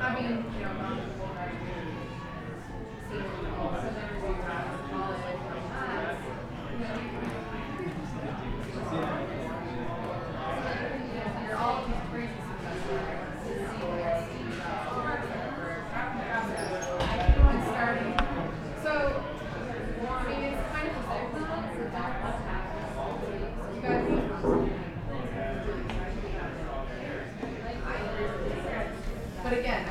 I mean, you know,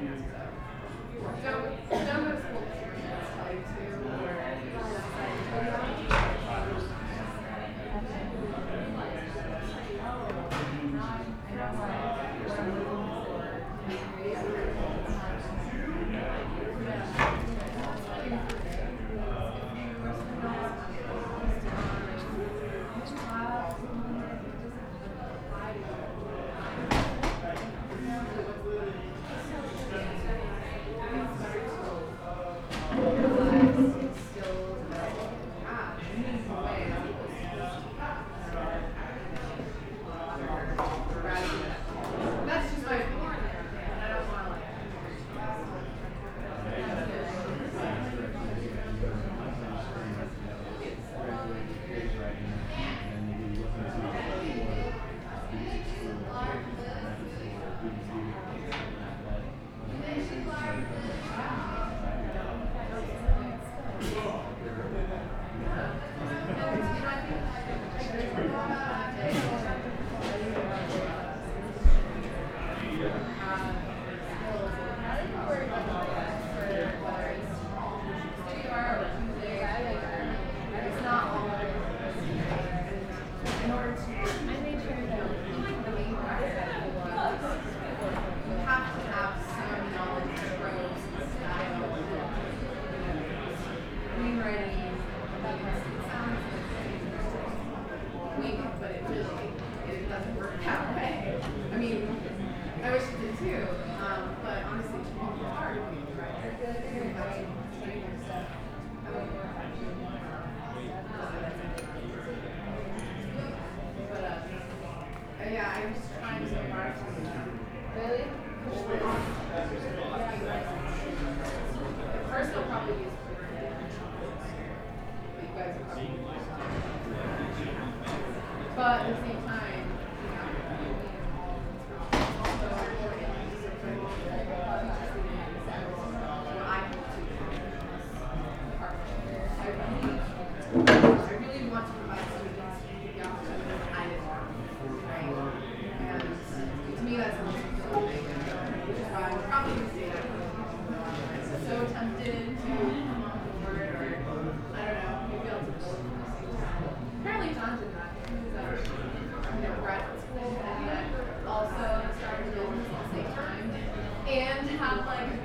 Thank you. Thank you. Um, but honestly, uh, yeah, I'm just trying really. At first, I'll probably use but at the same time, want to provide students the opportunity to right? And to me, that's the most important thing, which is why I'm probably going to say that. I'm so tempted to come up with word or, I don't know, maybe I'll do both at the same time. Apparently, John did not. He's a you know, school and also started a business at the same time and have like